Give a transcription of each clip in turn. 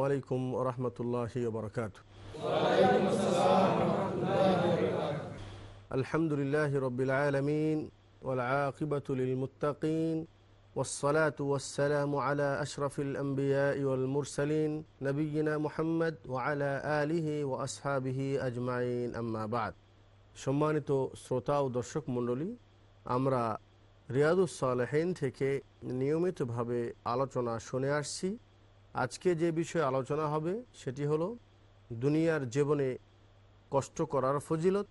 السلام عليكم ورحمة الله وبركاته الحمد لله رب العالمين والعاقبة للمتقين والصلاة والسلام على أشرف الأنبياء والمرسلين نبينا محمد وعلى آله وأصحابه أجمعين أما بعد সম্মানিত শ্রোতা ও দর্শক মণ্ডলী আমরা রিয়াদুস সালেহীন থেকে নিয়মিতভাবে আলোচনা শুনে আসছি আজকে যে বিষয়ে আলোচনা হবে সেটি হলো দুনিয়ার জীবনে কষ্ট করার ফজিলত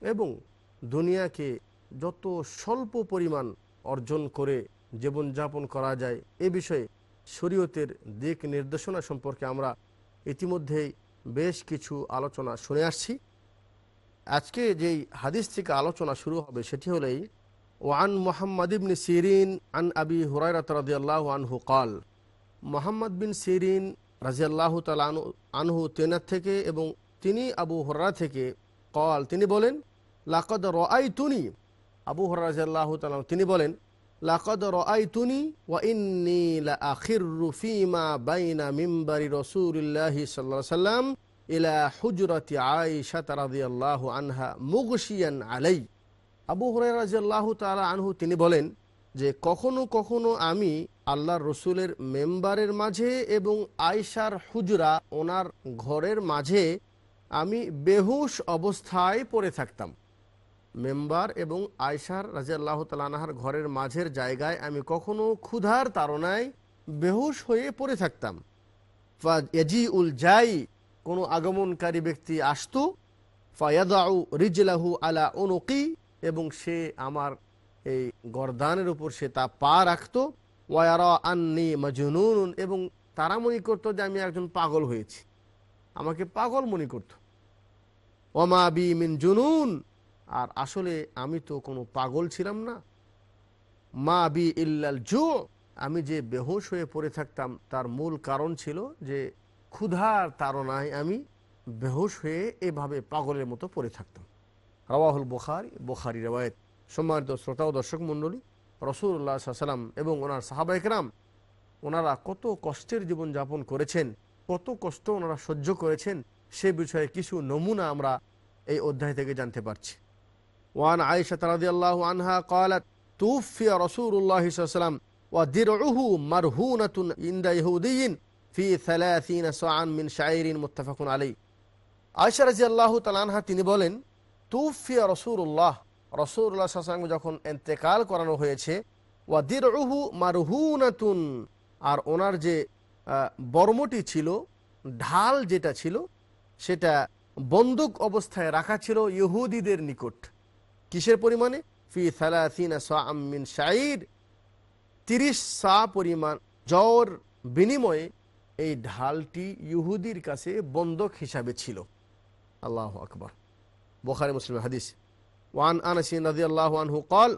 এবং দুনিয়াকে যত স্বল্প পরিমাণ অর্জন করে জীবনযাপন করা যায় এ বিষয়ে শরীয়তের দিক নির্দেশনা সম্পর্কে আমরা ইতিমধ্যেই বেশ কিছু আলোচনা শুনে আসছি। আজকে যেই হাদিস থেকে আলোচনা শুরু হবে সেটি হলেই ওয়ান মোহাম্মদ ইবনে সিরিন আন আবি হুরাইরাত রাদিয়াল্লাহু আনহু কাল। মোহাম্মদ বিন সিরিন রাজিয়াল্লাহ তাল আনহু তেনার থেকে এবং তিনি আবু হর্রা থেকে কল, তিনি বলেন, লাকদ রাই তুনি আবু হর্রা রাজিয়াল্লাহ তালাম তিনি বলেন, লাকদ রাই তুনি ওয়া ইন্নি লা আখির রুফিমা বাইনা মিম্বারি রসুলিল্লাহি সাল্লাহ সাল্লাম ইলা হুজরতি আয়েশা রাদিয়াল্লাহু আনহা মুগশিয়ান আলাই। আবু হরাই রাজিয়াল্লাহ তালা আনহু, তিনি বলেন যে, কখনো কখনো আমি আল্লাহর রসুলের মেম্বারের মাঝে এবং আয়সার হুজরা ওনার ঘরের মাঝে আমি বেহুশ অবস্থায় পড়ে থাকতাম। মেম্বার এবং আয়সার রাজিয়াল্লাহ তালানাহার ঘরের মাঝের জায়গায় আমি কখনো ক্ষুধার তাড়নায় বেহুশ হয়ে পড়ে থাকতাম। এজি উল যাই, কোনো আগমনকারী ব্যক্তি আসত ফায়াদাউ রিজলাহু আলা অনুকি এবং সে আমার এই গরদানের উপর সে তা পা রাখত। ওয়ারা আন্নি এবং তারা মনে করতো যে আমি একজন পাগল হয়েছি। আমাকে পাগল মনে করত। ওমা বি মিন জুনুন, আর আসলে আমি তো কোনো পাগল ছিলাম না। মা বি ইল্লাল জু, আমি যে বেহোশ হয়ে পড়ে থাকতাম, তার মূল কারণ ছিল যে ক্ষুধার তারনায় আমি বেহোশ হয়ে এভাবে পাগলের মতো পড়ে থাকতাম। রওয়াহুল বোখারি বোখারি রেওয়ায়ত। সম্মানিত শ্রোতা ও দর্শক মণ্ডলী রসুল্লাহাম এবং ওনার সাহাবাইকরাম ওনারা কত কষ্টের জীবন যাপন করেছেন, কত কষ্ট ওনারা সহ্য করেছেন, সে বিষয়ে কিছু নমুনা আমরা এই অধ্যায় থেকে জানতে পারছি। ওয়ান আয়েশা তালাদি আল্লাহ আনহা কয়ালাত তুফিয়া রসুল্লাহ সাল্লাম ওয়া ফি মিন আলী তিনি বলেন, তুফিয়া রসুল্লাহ রসুল্লাহ সাসাং যখন এন্তেকাল করানো হয়েছে ওয়াদির উহু মারহুনাতুন, আর ওনার যে বর্মটি ছিল, ঢাল যেটা ছিল, সেটা বন্দুক অবস্থায় রাখা ছিল ইহুদিদের নিকট। কিসের পরিমাণে? ফি সালাসিনা সামিন শাইর তিরিশ সা পরিমাণ জ্বর বিনিময়ে এই ঢালটি ইহুদির কাছে বন্দক হিসাবে ছিল। আল্লাহ আকবর। বোখারি, মুসলিম হাদিস। ওয়ান আনস রাজি আল্লাহ আনহু কল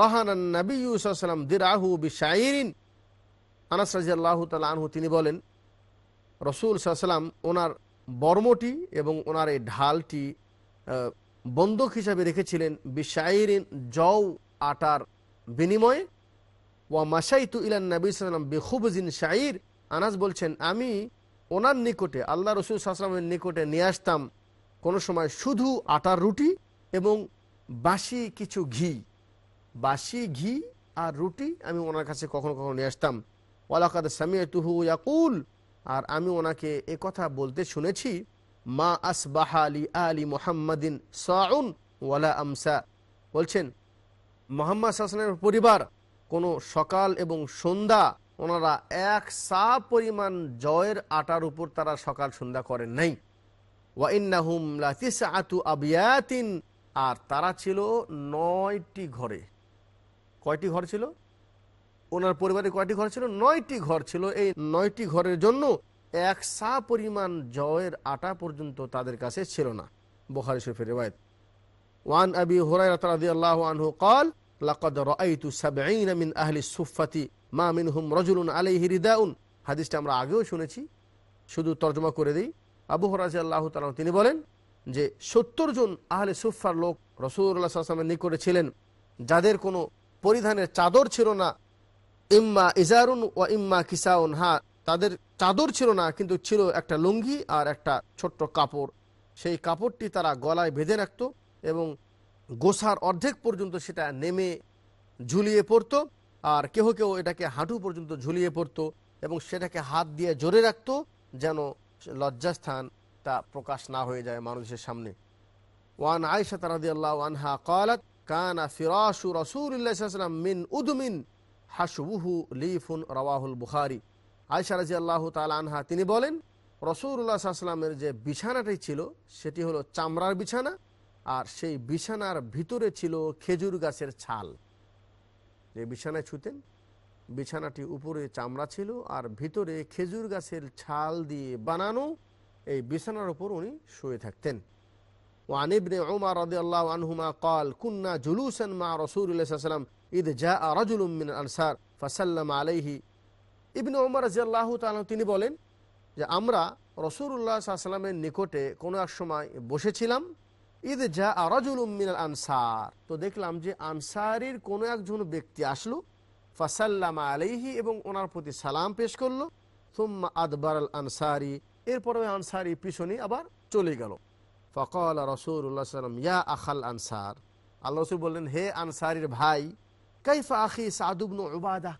রহান নবী সাল্লাম দিরাহু বিশাইরিন আনাস রাজি আল্লাহ তালা আনহু তিনি বলেন, রসুল সাল্লাম ওনার বর্মটি এবং ওনার এই ঢালটি বন্দুক হিসাবে রেখেছিলেন বিশাইরিন জৌ আটার বিনিময়ে। ওয়া মাসাইতু ইলান নবী সাল্লাম বেখুবজিন শাইর। আনাস বলছেন, আমি ওনার নিকটে, আল্লাহ রসুল সাল্লামের নিকটে নিয়ে আসতাম কোনো সময় শুধু আটার রুটি এবং বাসি কিছু ঘি। বাসি ঘি আর রুটি আমি ওনার কাছে কখনো কখনো নিয়ে আসতাম। ওয়ালাকাদ সামিয়া তুহু ইয়াকুল। আর আমি ওনাকে এ কথা বলতে শুনেছি, মা আসবাহা আলী আলী মোহাম্মদিন সাউন ওয়ালা আমসা। বলছেন, মোহাম্মদ সাসনের পরিবার, কোনো সকাল এবং সন্ধ্যা ওনারা এক সা পরিমাণ জয়ের আটার উপর তারা সকাল সন্ধ্যা করেন নাই। ওয়াইন্নাহুম লাতিস আতু আবিয়াতিন আর তারা ছিল নয়টি ঘরে কয়টি ঘর ছিল ওনার পরিবারে কয়টি ঘর ছিল নয়টি ঘর ছিল এই নয়টি ঘরের জন্য এক সা পরিমাণ জয়ের আটা পর্যন্ত তাদের কাছে ছিল না বোখারি শরীফের রেওয়ায়ত ওয়ান আবি হুরায়রা রাদিয়াল্লাহু আনহু قال لقد رأيت 70 من أهل الصفة ما منهم رجل عليه رداء হাদিসটা আমরা আগেও শুনেছি শুধু তর্জমা করে দিই আবু হরাজি আল্লাহ তালাম তিনি বলেন যে সত্তর জন আহলে সুফার লোক রসুল্লাহ আসলামের নিকটে ছিলেন, যাদের কোনো পরিধানের চাদর ছিল না। ইম্মা ইজারুন ও ইম্মা কিসাউন হা তাদের চাদর ছিল না, কিন্তু ছিল একটা লুঙ্গি আর একটা ছোট্ট কাপড়। সেই কাপড়টি তারা গলায় বেঁধে রাখত এবং গোসার অর্ধেক পর্যন্ত সেটা নেমে ঝুলিয়ে পড়তো আর কেহ কেউ এটাকে হাঁটু পর্যন্ত ঝুলিয়ে পড়তো এবং সেটাকে হাত দিয়ে জোরে রাখত যেন লজ্জাস্থান তা প্রকাশ না হয়ে যায় মানুষের সামনে। ওয়ান আয়সা তারাদিয়াল্লাহ আনহা কালাত, কানা ফিরাশু রসুল্লাহাম মিন উদমিন হাসুবুহু লিফুন রওয়াহুল বুখারি। আয়সা রাজি আল্লাহ তাল আনহা তিনি বলেন রসুল্লাহ সাল্লামের যে বিছানাটি ছিল, সেটি হলো চামড়ার বিছানা আর সেই বিছানার ভিতরে ছিল খেজুর গাছের ছাল। যে বিছানায় ছুতেন, বিছানাটি উপরে চামড়া ছিল আর ভিতরে খেজুর গাছের ছাল দিয়ে বানানো এই বিছানার উপর উনি শুয়ে থাকতেন وعن ابن عمر رضي الله عنهما قال كنا جلوسا مع رسول الله صلى الله عليه وسلم إذ جاء رجل من الأنصار فسلم عليه ইবনে ওমর রাজিয়াল্লাহ তাআলা তিনি বলেন যে আমরা রসুল্লাহ সাল্লামের নিকটে কোনো এক সময় বসেছিলাম ঈদ যা আরাজুল মিনাল আনসার তো দেখলাম যে আনসারির কোনো একজন ব্যক্তি আসলো ফাসাল্লামা আলাইহি এবং ওনার প্রতি সালাম পেশ করলো সুম্মা আদবার আল আনসারি এরপরে আনসারি পিছনে আবার চলে গেল। ফকল রসুল্লাহ সাল্লাম ইয়া আখাল আনসার। আল্লাহ রসুল বললেন, হে আনসারির ভাই, কাইফা আখি সাদুবনু উবাদা?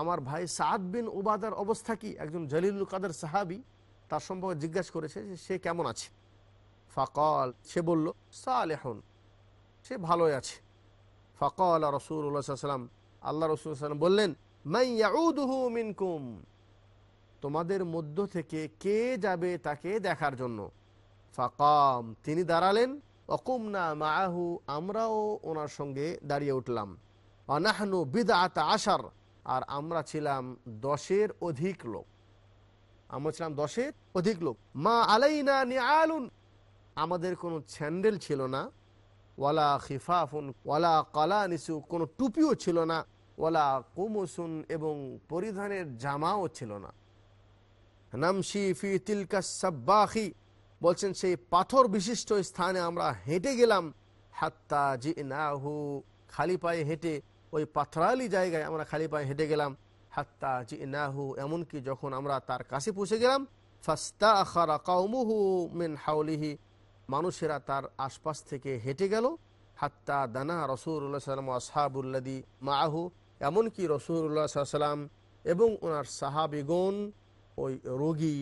আমার ভাই সাদ বিন উবাদার অবস্থা কি? একজন জলিলুল কাদের সাহাবি তার সম্পর্কে জিজ্ঞাসা করেছে যে সে কেমন আছে। ফকল, সে বলল, সালেহন, সে ভালোই আছে। ফকল রসুল্লাহ সাল্লাম আল্লাহ রসুল সাল্লাম বললেন, মাইয়াউদহু মিনকুম। তোমাদের মধ্য থেকে কে যাবে তাকে দেখার জন্য। ফাকাম, তিনি দাঁড়ালেন। অকুমনা মাহু আমরাও ওনার সঙ্গে দাঁড়িয়ে উঠলাম। অনাহনু বিদাত আশার, আর আমরা ছিলাম দশের অধিক লোক। আমরা ছিলাম দশের অধিক লোক। মা আলাইনা নিআলুন, আমাদের কোনো স্যান্ডেল ছিল না। ওয়ালা খিফাফুন, ওয়ালা কালা নিসু কোনো টুপিও ছিল না। ওয়ালা কুমুসুন এবং পরিধানের জামাও ছিল না। নামশি ফি তিলকা সাব্বাখি। বলছেন, সেই পাথর বিশিষ্ট স্থানে আমরা হেঁটে গেলাম। হাত্তা জি নাহু খালি পায়ে হেঁটে, ওই পাথরালি জায়গায় আমরা খালি পায়ে হেঁটে গেলাম। হাত্তা জি নাহু এমনকি যখন আমরা তার কাছে পৌঁছে গেলাম ফাস্তা আখারা কাউমুহু মিন হাউলিহি মানুষেরা তার আশপাশ থেকে হেঁটে গেল। হাত্তা দানা রসুল্লাহ সাল্লাম আসহাবুল্লাদি মাহু এমনকি রসুল্লাহ সাল্লাম এবং ওনার সাহাবিগণ ওই রোগী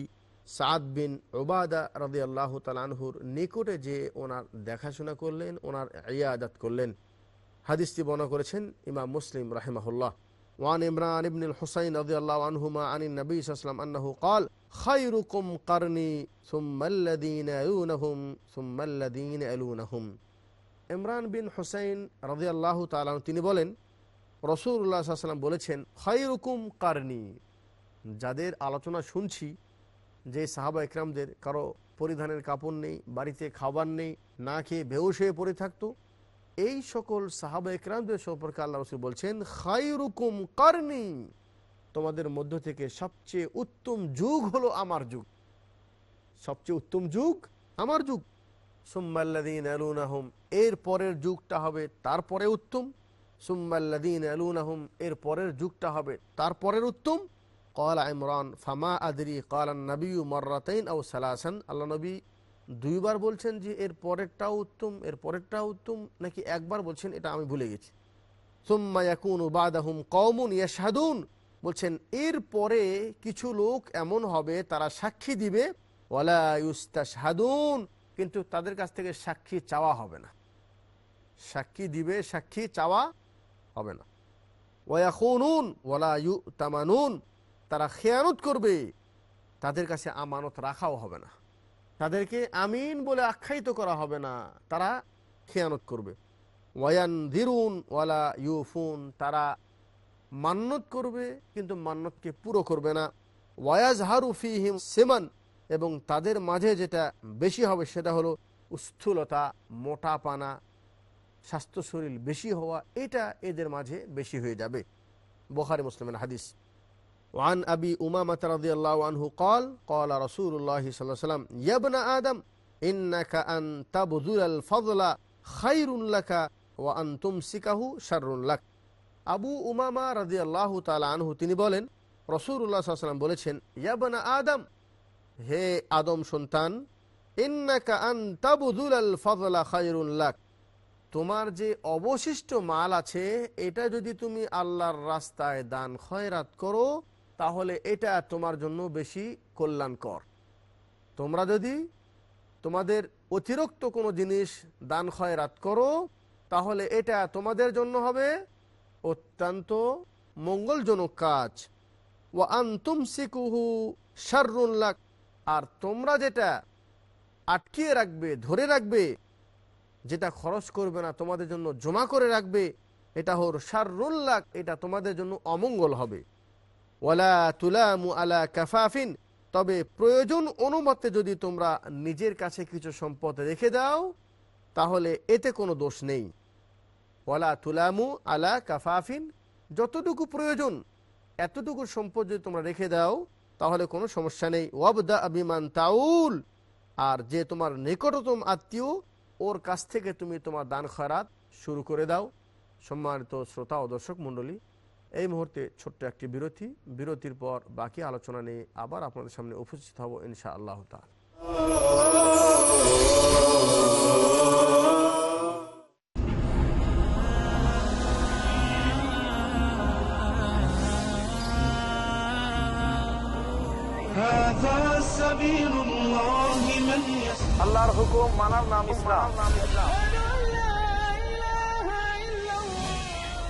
সাদ বিন ওবাদা রদি আল্লাহ তালানহুর নিকটে যে ওনার দেখাশোনা করলেন ওনার ইয়াদাত করলেন হাদিসটি বর্ণনা করেছেন ইমাম মুসলিম রাহিমাহুল্লাহ وعن عمران بن الحسين رضي الله عنهما عن النبي صلى الله عليه وسلم أنه قال خيركم قرني ثم الذين يلونهم ثم الذين يلونهم ইমরান বিন হুসাইন রদি আল্লাহ তালান তিনি বলেন রসুল্লাহ সাল্লাম বলেছেন খৈরুকুম কারনি যাদের আলোচনা শুনছি, যে সাহাবা একরামদের, কারও পরিধানের কাপড় নেই, বাড়িতে খাবার নেই, না খেয়ে বেউস হয়ে পড়ে থাকতো, এই সকল সাহাবা একরামদের সম্পর্কে আল্লাহ রসুল বলছেন খাইরুকুম কারনি তোমাদের মধ্য থেকে সবচেয়ে উত্তম যুগ হলো আমার যুগ। সবচেয়ে উত্তম যুগ আমার যুগ। সুম্মাল্লাদিন আলুনাহম এর পরের যুগটা হবে তারপরে উত্তম। সুম্মাল্লাদিন আলুনাহম এর পরের যুগটা হবে তারপরের উত্তম। কল ইমরান ফামা আদরি কলান নবী মর্রাতাইন ও সালাসান আল্লাহ নবী দুইবার বলছেন যে, এর পরেরটাও উত্তম, এর পরেরটাও উত্তম নাকি একবার বলছেন, এটা আমি ভুলে গেছি কৌমুন বলছেন, এর পরে কিছু লোক এমন হবে, তারা সাক্ষী দিবে কিন্তু তাদের কাছ থেকে সাক্ষী চাওয়া হবে না। সাক্ষী দিবে, সাক্ষী চাওয়া হবে না। ওয়াকুনুন ওয়ালা ইউ তামানুন তারা খেয়ানত করবে, তাদের কাছে আমানত রাখাও হবে না। তাদেরকে আমিন বলে আখ্যায়িত করা হবে না, তারা খেয়ানত করবে। ওয়ান দিরুন ওয়ালা ইউফুন, তারা মান্নত করবে, কিন্তু মান্নতকে পুরো করবে না। ওয়াজ হারুফি ফিহিম সেমান, এবং তাদের মাঝে যেটা বেশি হবে সেটা হলো স্থূলতা, মোটাপানা স্বাস্থ্য শরীর বেশি হওয়া, এটা এদের মাঝে বেশি হয়ে যাবে। বোখারি মুসলিমের হাদিস। وعن أبي أمامة رضي الله عنه قال قال رسول الله صلى الله عليه وسلم يا ابن آدم إنك أن تبذل الفضل خير لك وأن تمسكه شر لك আবু উমামা রাজি আল্লাহ তালা আনহু তিনি বলেন রসুল্লাহ সাল্লাম বলেছেন ইয়াবনা আদম হে আদম সন্তান ইন্নাকা আন তাবুদুল আল ফজলা খায়রুন লাক তোমার যে অবশিষ্ট মাল আছে এটা যদি তুমি আল্লাহর রাস্তায় দান খয়রাত করো তাহলে এটা তোমার জন্য বেশি কল্যাণকর। তোমরা যদি তোমাদের অতিরিক্ত কোনো জিনিস দান খয়রাত করো, তাহলে এটা তোমাদের জন্য হবে অত্যন্ত মঙ্গলজনক কাজ। ও আন্তুম সিকুহু শারুল্লাক আর তোমরা যেটা আটকিয়ে রাখবে, ধরে রাখবে, যেটা খরচ করবে না, তোমাদের জন্য জমা করে রাখবে, এটা হর শারুল্লাক এটা তোমাদের জন্য অমঙ্গল হবে। ওয়ালা তুলামু আলা কাফাফিন। তবে প্রয়োজন অনুমতে যদি তোমরা নিজের কাছে কিছু সম্পদ রেখে দাও, তাহলে এতে কোনো দোষ নেই। ওয়ালা তুলামু আলা কাফাফিন। যতটুকু প্রয়োজন, এতটুকু সম্পদ যদি তোমরা রেখে দাও, তাহলে কোনো সমস্যা নেই। ওয়াবদা আবিমান তাউল। আর যে তোমার নিকটতম আত্মীয়, ওর কাছ থেকে তুমি তোমার দান খরাত শুরু করে দাও। সম্মানিত শ্রোতা ও দর্শক মণ্ডলী এই মুহূর্তে ছোট্ট একটি বিরতি। বিরতির পর বাকি আলোচনা নিয়ে আবার আপনাদের সামনে উপস্থিত হব ইনশা আল্লাহ তাল আল্লাহর হুকুম মানার নাম ইসলাম।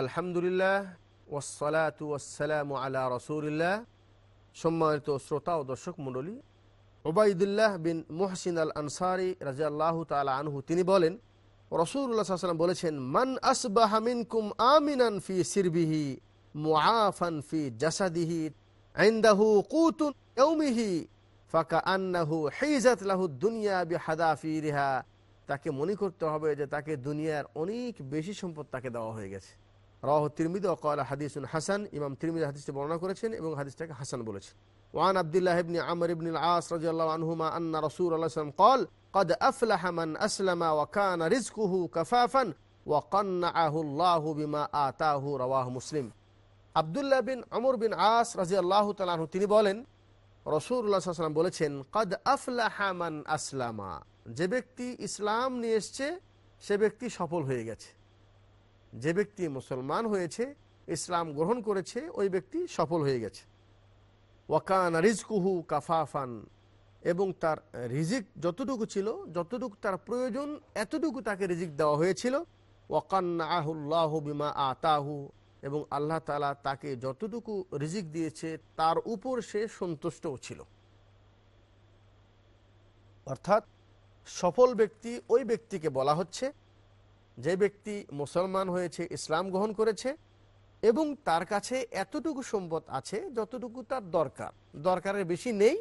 আলহামদুলিল্লাহ ওসালাত ওয়াসালাম আলা রসুলিল্লাহ। সম্মানিত শ্রোতা ও দর্শক মণ্ডলী ওবায়দুল্লাহ বিন মুহসিন আল আনসারি রাজা আল্লাহ তালা আনহু, তিনি বলেন রসুল্লাহ সাল্লাম বলেছেন, মান আসবাহ মিনকুম আমিনান ফি সিরবিহি, মুআফান ফি জাসাদিহি আইন্দাহু কুতুন ইয়াউমিহি ফাকা আন্নাহু হিজাত লাহু দুনিয়া বিহাদাফিরিহা। তাকে মনে করতে হবে যে তাকে দুনিয়ার অনেক বেশি সম্পদ তাকে দেওয়া হয়ে গেছে। রাহ তিরমিদ ওকাল হাদিসুন হাসান ইমাম তিরমিদ হাদিসটি বর্ণনা করেছেন এবং হাদিসটাকে হাসান বলেছেন وعن عبد الله بن عمرو بن العاص رضي الله عنهما أن رسول الله صلى الله عليه وسلم قال قد أفلح من أسلم وكان رزقه كفافا وقنعه الله بما آتاه رواه مسلم আবদুল্লাহ বিন অমর বিন আস রাজি আল্লাহ তালাহু তিনি বলেন রসুল্লাহ সাল্লাম বলেছেন কদ আফলাহামান আসলামা যে ব্যক্তি ইসলাম নিয়ে এসছে সে ব্যক্তি সফল হয়ে গেছে যে ব্যক্তি মুসলমান হয়েছে, ইসলাম গ্রহণ করেছে, ওই ব্যক্তি সফল হয়ে গেছে। ওয়াকান রিজকুহু কাফাফান, এবং তার রিজিক যতটুকু ছিল, যতটুকু তার প্রয়োজন, এতটুকু তাকে রিজিক দেওয়া হয়েছিল। ওয়াকান্নাহুল্লাহ বিমা আতাহু, এবং আল্লাহ তালা তাকে যতটুকু রিজিক দিয়েছে, তার উপর সে সন্তুষ্টও ছিল। অর্থাৎ সফল ব্যক্তি ওই ব্যক্তিকে বলা হচ্ছে যে ব্যক্তি মুসলমান হয়েছে, ইসলাম গ্রহণ করেছে এবং তার কাছে এতটুকু সম্পদ আছে যতটুকু তার দরকার। দরকারের বেশি নেই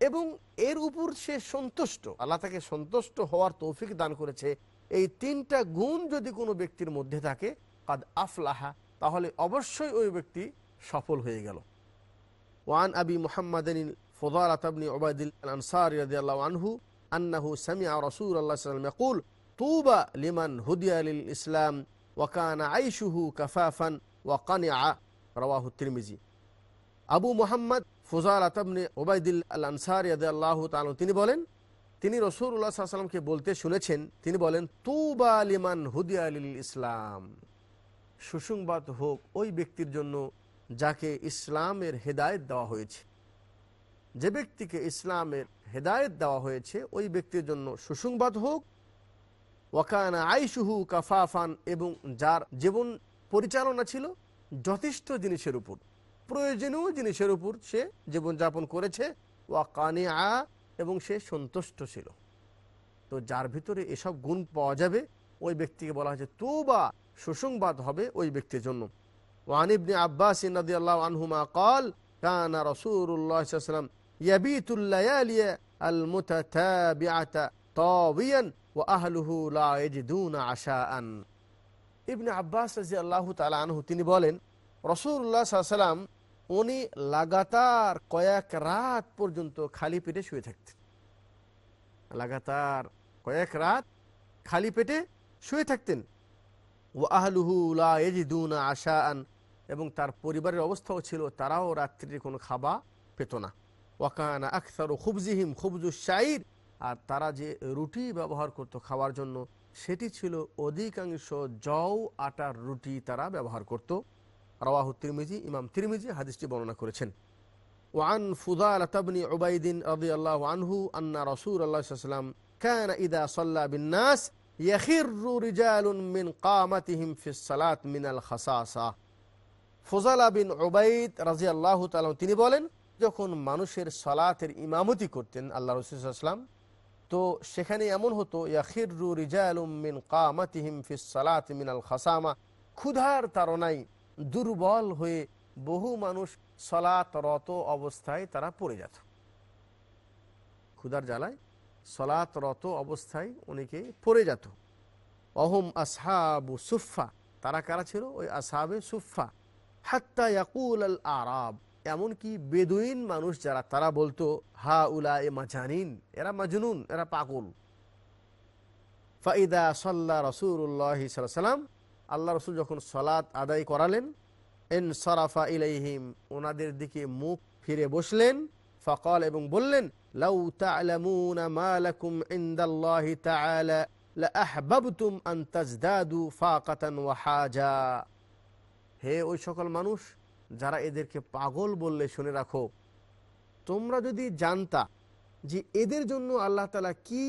এবং এর উপর সে সন্তুষ্ট। আল্লাহ তাকে সন্তুষ্ট হওয়ার তৌফিক দান করেছে। এই তিনটা গুণ যদি কোনো ব্যক্তির মধ্যে থাকে, কাদ আফলাহা, তাহলে অবশ্যই ওই ব্যক্তি সফল হয়ে গেল। ওয়ান আবি মোহাম্মদ ফদার আতাবনি ওবায়দুল আনসার আনহু আন্নাহু সামিআ রাসূলুল্লাহ সাল্লাল্লাহু আলাইহি তুবা লিমান হুদিয়া লিল ইসলাম ওয়া কানা আইশুহু কাফাফান ওয়া কানিআ, রাওয়াহু তিরমিজি। আবু মোহাম্মদ ফুজার আতাবনে ওবায়দুল আল আনসার ইয়াদ আল্লাহ তালু তিনি বলেন তিনি রসুল্লাহ সাল্লামকে বলতে শুনেছেন, তিনি বলেন, তুবা লিমান হুদিয়া আলিল ইসলাম। সুসংবাদ হোক ওই ব্যক্তির জন্য যাকে ইসলামের হেদায়েত দেওয়া হয়েছে। যে ব্যক্তিকে ইসলামের হেদায়েত দেওয়া হয়েছে, ওই ব্যক্তির জন্য সুসংবাদ হোক ওয়াকানা আইসুহু কাফাফান এবং যার জীবন পরিচালনা ছিল যথেষ্ট জিনিসের উপর, প্রয়োজনীয় জিনিসের উপর সে জীবনযাপন করেছে ওয়া কানে আ এবং সে সন্তুষ্ট ছিল। তো যার ভিতরে এসব গুণ পাওয়া যাবে, ওই ব্যক্তিকে বলা হয়েছে তো বা সুসংবাদ হবে ওই ব্যক্তির জন্য। ওয়ানিবনে আব্বাস আল্লাহ আনহুমা কল কানা রসুল্লাহ সাল্লাম ইয়াবিতুল্লায়ালিয়া আল তাবিয়ান আহলুহু ইবনে আব্বাস রাদিয়াল্লাহু তাআলা আনহু তিনি বলেন, রসুল্লাহ সাল্লাম উনি লাগাতার কয়েক রাত পর্যন্ত খালি পেটে শুয়ে থাকতেন। লাগাতার কয়েক রাত খালি পেটে শুয়ে থাকতেন। ও এজিদুনা আশা আন এবং তার পরিবারের অবস্থাও ছিল, তারাও রাত্রির কোনো খাবার পেত না। ওয়াকানা আখতার খুবজিহিম খুবজু শাইর আর তারা যে রুটি ব্যবহার করত খাওয়ার জন্য সেটি ছিল অধিকাংশ জও আটার রুটি তারা ব্যবহার করত রওয়াহু তিরমিজি ইমাম তিরমিজি হাদিসটি বর্ণনা করেছেন وعن فضالة بن عبيد رضي الله عنه أن رسول الله صلى الله عليه وسلم كان إذا صلى بالناس يخر رجال من قامتهم في الصلاة من الخصاصة ফজালা বিন ওবাইদ রাজি আল্লাহ তিনি বলেন যখন মানুষের সালাতের ইমামতি করতেন আল্লাহ রসুলাম তো সেখানে এমন হতো ইয়াখিরু খাসামা। ক্ষুধার তারনাই দুর্বল হয়ে বহু মানুষ সলাতরত অবস্থায় তারা পড়ে যেত। ক্ষুধার জ্বালায় সলাতরত অবস্থায় অনেকে পড়ে যেত। অহম আসহাবু সুফা তারা কারা ছিল? ওই আসহাবে সুফা হাত্তা ইয়াকুল আল আরাব। এমনকি বেদুইন মানুষ যারা, তারা বলতো, হা উলা এ মাজানিন এরা মাজনুন, এরা পাগল। ফাইদা সাল্লা রসুল্লাহ সাল্লাম, আল্লাহ রসুল যখন সলাৎ আদায় করালেন, এন সরাফা ইলাইহিম ওনাদের দিকে মুখ ফিরে বসলেন, ফকল এবং বললেন, লাউ তা'লামুনা মা লাকুম ইনদাল্লাহি তাআলা লাআহবাবতুম আন তাজদাদু ফাকাতান ওয়া হাজা। হে ওই সকল মানুষ যারা এদেরকে পাগল বললে শুনে রাখো, তোমরা যদি জানতা যে এদের জন্য আল্লাহ তালা কি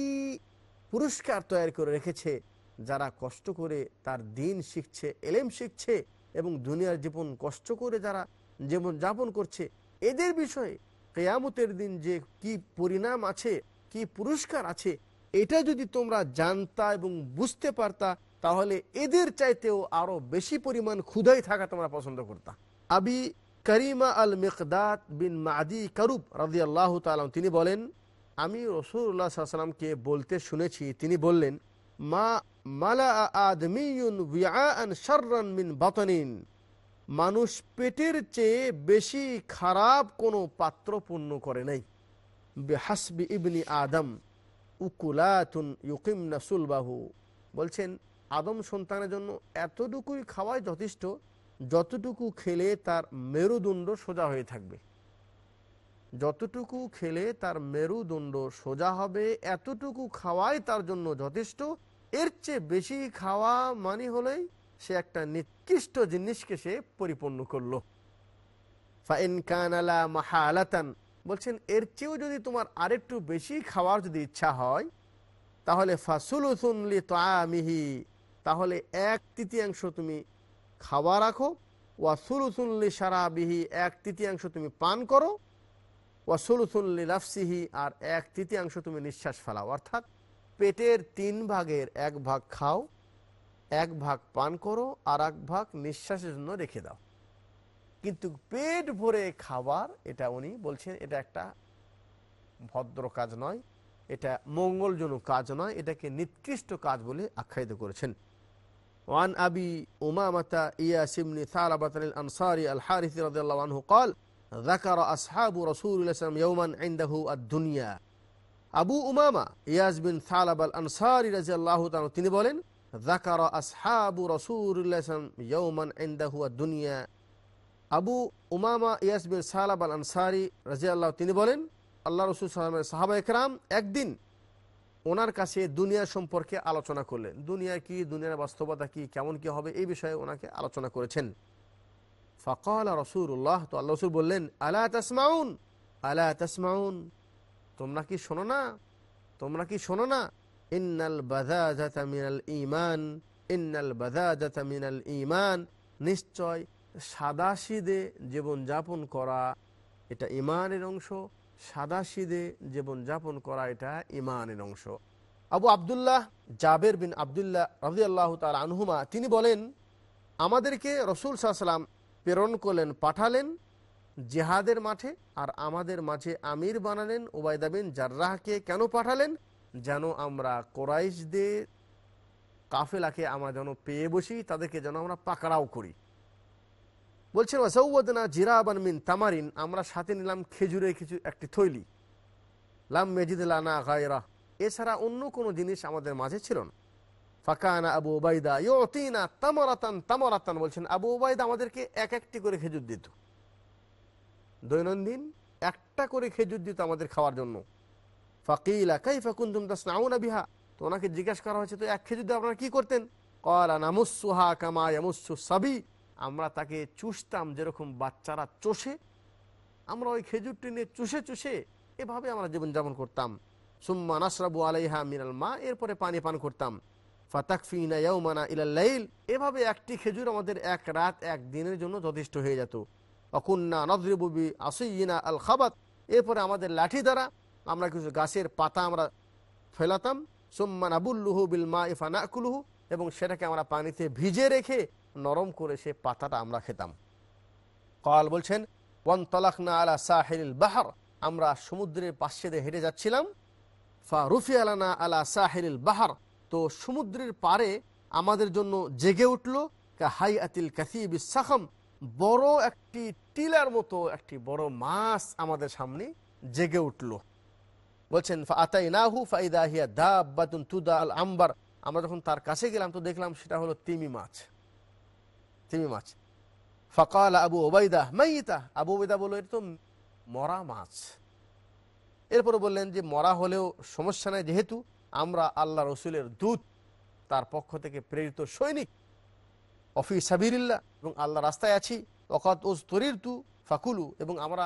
পুরস্কার তৈরি করে রেখেছে, যারা কষ্ট করে তার দিন শিখছে, এলেম শিখছে এবং দুনিয়ার জীবন কষ্ট করে যারা জীবন যাপন করছে, এদের বিষয়ে কেয়ামতের দিন যে কি পরিণাম আছে, কি পুরস্কার আছে, এটা যদি তোমরা জানতা এবং বুঝতে পারতা, তাহলে এদের চাইতেও আরও বেশি পরিমাণ ক্ষুদাই থাকা তোমরা পছন্দ করতা। আবি করিমা আল মিকদাত বিন মাদি কারুব রাজি আল্লাহ তালাম তিনি বলেন, আমি রসুল্লাহ সাল্লামকে বলতে শুনেছি, তিনি বললেন, মা মালা আদমিউন শাররান মিন বাতনিন। মানুষ পেটের চেয়ে বেশি খারাপ কোনো পাত্র পূর্ণ করে নাই। বেহাসবি ইবনি আদম উকুলাতুন ইউকিম নাসুলবাহু বলছেন, আদম সন্তানের জন্য এতটুকুই খাওয়াই যথেষ্ট যতটুকু খেলে তার মেরুদণ্ড সোজা হয়ে থাকবে। যতটুকু খেলে তার মেরুদণ্ড সোজা হবে, এতটুকু খাওয়াই তার জন্য যথেষ্ট। এর চেয়ে বেশি খাওয়া মানে হলেই সে একটা নিকৃষ্ট জিনিসকে সে পরিপূর্ণ করল। ফাইন কানালা মাহালাতান। বলছেন, এর চেয়েও যদি তোমার আরেকটু বেশি খাওয়ার যদি ইচ্ছা হয়, তাহলে ফাসুলুসুনলি তামিহি তাহলে এক তৃতীয়াংশ তুমি খাওয়া রাখো। ওয়া সুলুসুনলি সারাবিহি এক তৃতীয়াংশ তুমি পান করো। ওয়া সুলুসুনলি লাফসিহি আর এক তৃতীয়াংশ তুমি নিঃশ্বাস ফেলাও। অর্থাৎ পেটের তিন ভাগের এক ভাগ খাও, এক ভাগ পান করো, আর এক ভাগ নিঃশ্বাসের জন্য রেখে দাও। কিন্তু পেট ভরে খাবার এটা উনি বলছেন, এটা একটা ভদ্র কাজ নয়, এটা মঙ্গলজনক কাজ নয়, এটাকে নিকৃষ্ট কাজ বলে আখ্যায়িত করেছেন। وعن أبي أمامة إياس بن ثعلبة الأنصاري الحارث رضي الله عنه قال ذكر أصحاب رسول الله صلى الله عليه وسلم يوما عنده الدنيا আবু উমামা ইয়াজ বিন থালাব আল আনসারি রাজি আল্লাহ তিনি বলেন জাকার আসহাবু রসুল্লাহ ইয়ৌমান ইন্দাহু দুনিয়া আবু উমামা ইয়াস বিন সালাব আল আনসারি রাজি আল্লাহ তিনি বলেন আল্লাহ রসুল সাল্লামের সাহাবা একরাম একদিন ওনার কাছে দুনিয়া সম্পর্কে আলোচনা করলেন। দুনিয়া কি, দুনিয়ার বাস্তবতা কি, কেমন কি হবে, এই বিষয়ে ওনাকে আলোচনা করেছেন। ফকাল রসুল্লাহ তো আল্লাহ রসুল বললেন, আলা তসমাউন? আলা তসমাউন। তোমরা কি শোনো না? তোমরা কি শোনো না? ইন্নাল বাদাজাতা মিনাল ইমান ইন্নাল বাদাজাতা মিনাল ইমান নিশ্চয় সাদাসিদে জীবনযাপন করা, এটা ইমানের অংশ। সাদাসিদে জীবনযাপন করা এটা ইমানের অংশ। আবু আবদুল্লাহ জাবের বিন আবদুল্লাহ রাজি আল্লাহ তাল আনহুমা, তিনি বলেন, আমাদেরকে রসুল সাল্লাম প্রেরণ করলেন, পাঠালেন জেহাদের মাঠে, আর আমাদের মাঝে আমির বানালেন ওবায়দা বিন জার্রাহকে কেন পাঠালেন? যেন আমরা কোরাইশদের কাফেলাকে আমরা যেন পেয়ে বসি, তাদেরকে যেন আমরা পাকড়াও করি। বলছেন ওয়াসৌদ্দনা জিরাবান মিন তামারিন আমরা সাথে নিলাম খেজুরের কিছু, একটি থৈলি। লাম মেজিদুল্লানা গায়রা। এছাড়া অন্য কোনো জিনিস আমাদের মাঝে ছিল না। ফাকানা আবু ওবায়দা ইয়তিনা তামরাতান তামরাতান, বলছেন, আবু ওবায়দা আমাদেরকে এক একটি করে খেজুর দিত। দৈনন্দিন একটা করে খেজুর দিত আমাদের খাওয়ার জন্য। ফাকিলা কাই ফাকুন তুম তাসনাউনা বিহা তো ওনাকে জিজ্ঞাসা করা হয়েছে, তো এক খেজুর দিয়ে আপনারা কী করতেন? কলা নামুসুহা কামা ইয়ামুসু সাবি আমরা তাকে চুষতাম যেরকম বাচ্চারা চষে, আমরা ওই খেজুরটি নিয়ে চুষে চুষে এভাবে আমরা জীবনযাপন করতাম। সুম্মা নাসরাবু আলাইহা মিনাল মা, এরপরে পানি পান করতাম। ফাতাকফিনা ইয়াউমানা ইলাল্লাইল এভাবে একটি খেজুর আমাদের এক রাত, এক দিনের জন্য যথেষ্ট হয়ে যেত। অকুন্না নদরিবুবি আসইনা আল খাবাত, এরপরে আমাদের লাঠি দ্বারা আমরা কিছু গাছের পাতা আমরা ফেলাতাম। সোম্মান আবুল্লুহু বিল মা ইফানাকুলুহু এবং সেটাকে আমরা পানিতে ভিজে রেখে নরম করে সে পাতাটা আমরা খেতাম। কল বলছেন, ওয়ান তলাকনা আলা সাহিল বাহার। আমরা সমুদ্রের পাশে দিয়ে হেঁটে যাচ্ছিলাম। ফা রুফি আলানা আলা সাহিল বাহার। তো সমুদ্রের পারে আমাদের জন্য জেগে উঠল হাই আতিল কাসিবি সাখম। বড় একটি টিলার মতো একটি বড় মাছ আমাদের সামনে জেগে উঠল। বলছেন আতাই নাহু ফাইদাহিয়া দাবাতুন তুদা আল আম্বার। আমরা যখন তার কাছে গেলাম তো দেখলাম সেটা হলো তিমি মাছ। তিমি মাছ। ফকাল আবু ওবাইদা মাইতা। আবু ওবাইদা বলল, এটা তো মরা মাছ। এরপরে বললেন যে, মরা হলেও সমস্যা নাই, যেহেতু আমরা আল্লাহ রসুলের দূত, তার পক্ষ থেকে প্রেরিত সৈনিক। অফি সাবিরিল্লা এবং আল্লাহ রাস্তায় আছি। অকাত ওজ তরির তু ফাকুলু, এবং আমরা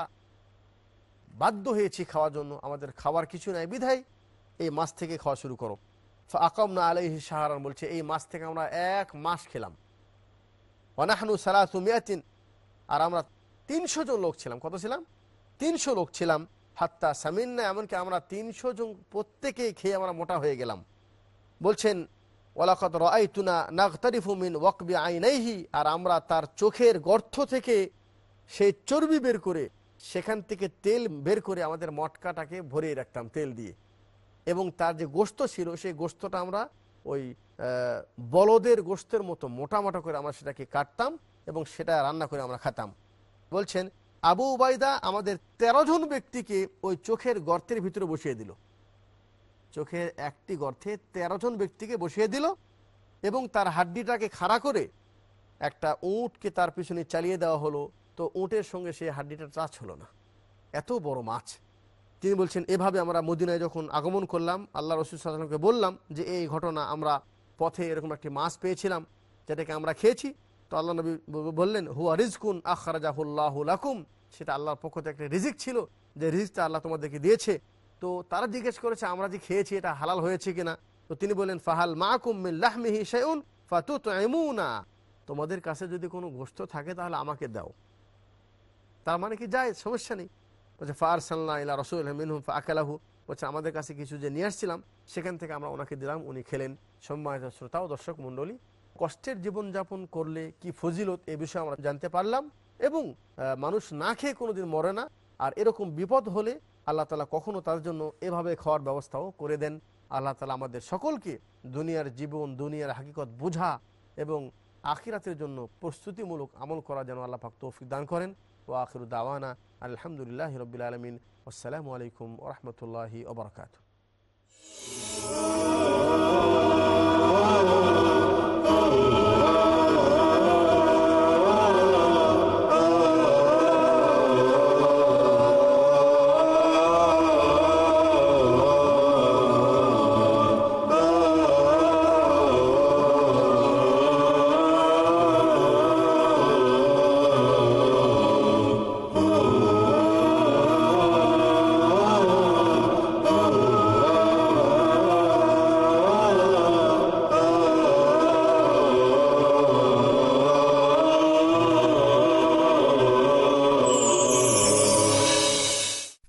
বাধ্য হয়েছি খাওয়ার জন্য। আমাদের খাওয়ার কিছু নাই, বিধায় এই মাছ থেকে খাওয়া শুরু করো। আকাম না আলাই সাহারান বলছে, এই মাছ থেকে আমরা এক মাস খেলাম। অনাহানু সালাতু মিয়াতিন। আর আমরা তিনশো জন লোক ছিলাম। কত ছিলাম? তিনশো লোক ছিলাম। হাত্তা সামিন না এমনকি আমরা তিনশো জন প্রত্যেকে খেয়ে আমরা মোটা হয়ে গেলাম। বলছেন ওলাকত রাইতুনা নাগতারিফু মিন ওয়াকবি আইনাইহি, আর আমরা তার চোখের গর্ত থেকে সেই চর্বি বের করে সেখান থেকে তেল বের করে আমাদের মটকাটাকে ভরিয়ে রাখতাম তেল দিয়ে। এবং তার যে গোস্ত ছিল, সেই গোস্তটা আমরা ওই বলদের গোস্তের মতো মোটা মোটা করে আমরা সেটাকে কাটতাম এবং সেটা রান্না করে আমরা খাতাম। বলছেন, আবু উবাইদা আমাদের ১৩ জন ব্যক্তিকে ওই চোখের গর্তের ভিতরে বসিয়ে দিল। চোখের একটি গর্তে ১৩ জন ব্যক্তিকে বসিয়ে দিল এবং তার হাড্ডিটাকে খাড়া করে একটা উঁটকে তার পিছনে চালিয়ে দেওয়া হলো। তো উঁটের সঙ্গে সেই হাড্ডিটা টাচ হলো না। এত বড় মাছ। তিনি বলছেন, এভাবে আমরা মদিনায় যখন আগমন করলাম, আল্লাহ রসুল সাল্লামকে বললাম যে, এই ঘটনা আমরা পথে এরকম একটি মাছ পেয়েছিলাম, যেটাকে আমরা খেয়েছি। তো আল্লাহ নবী বললেন, হুয়া রিজকুন আখরাজাহুল্লাহ লাকুম। সেটা আল্লাহর পক্ষ থেকে একটা রিজিক ছিল, যে রিজিকটা আল্লাহ তোমাদেরকে দিয়েছে। তো তারা জিজ্ঞেস করেছে, আমরা যে খেয়েছি, এটা হালাল হয়েছে কিনা? তো তিনি বলেন ফাহাল মা কুমিল্লাহমিহি শেউন ফাতু না তোমাদের কাছে যদি কোনো গোস্ত থাকে, তাহলে আমাকে দাও। তার মানে কি যায়, সমস্যা নেই। বলছে ফার সাল্লাহ ইলা রসুল মিনহুম ফা আকালাহু বলছে, আমাদের কাছে কিছু যে নিয়ে আসছিলাম, সেখান থেকে আমরা ওনাকে দিলাম, উনি খেলেন। সম্মানিত শ্রোতা ও দর্শক মণ্ডলী, কষ্টের জীবনযাপন করলে কি ফজিলত এ বিষয়ে আমরা জানতে পারলাম এবং মানুষ না খেয়ে কোনোদিন মরে না। আর এরকম বিপদ হলে আল্লাহ তালা কখনো তার জন্য এভাবে খাওয়ার ব্যবস্থাও করে দেন। আল্লাহ তালা আমাদের সকলকে দুনিয়ার জীবন, দুনিয়ার হাকিকত বোঝা এবং আখিরাতের জন্য প্রস্তুতিমূলক আমল করা যেন আল্লাহ পাক তৌফিক দান করেন। ও আখির দাওয়ানা আলহামদুলিল্লাহ রবিল আলমিন। আসসালামু আলাইকুম ওরহমতুল্লাহি ওবরকাত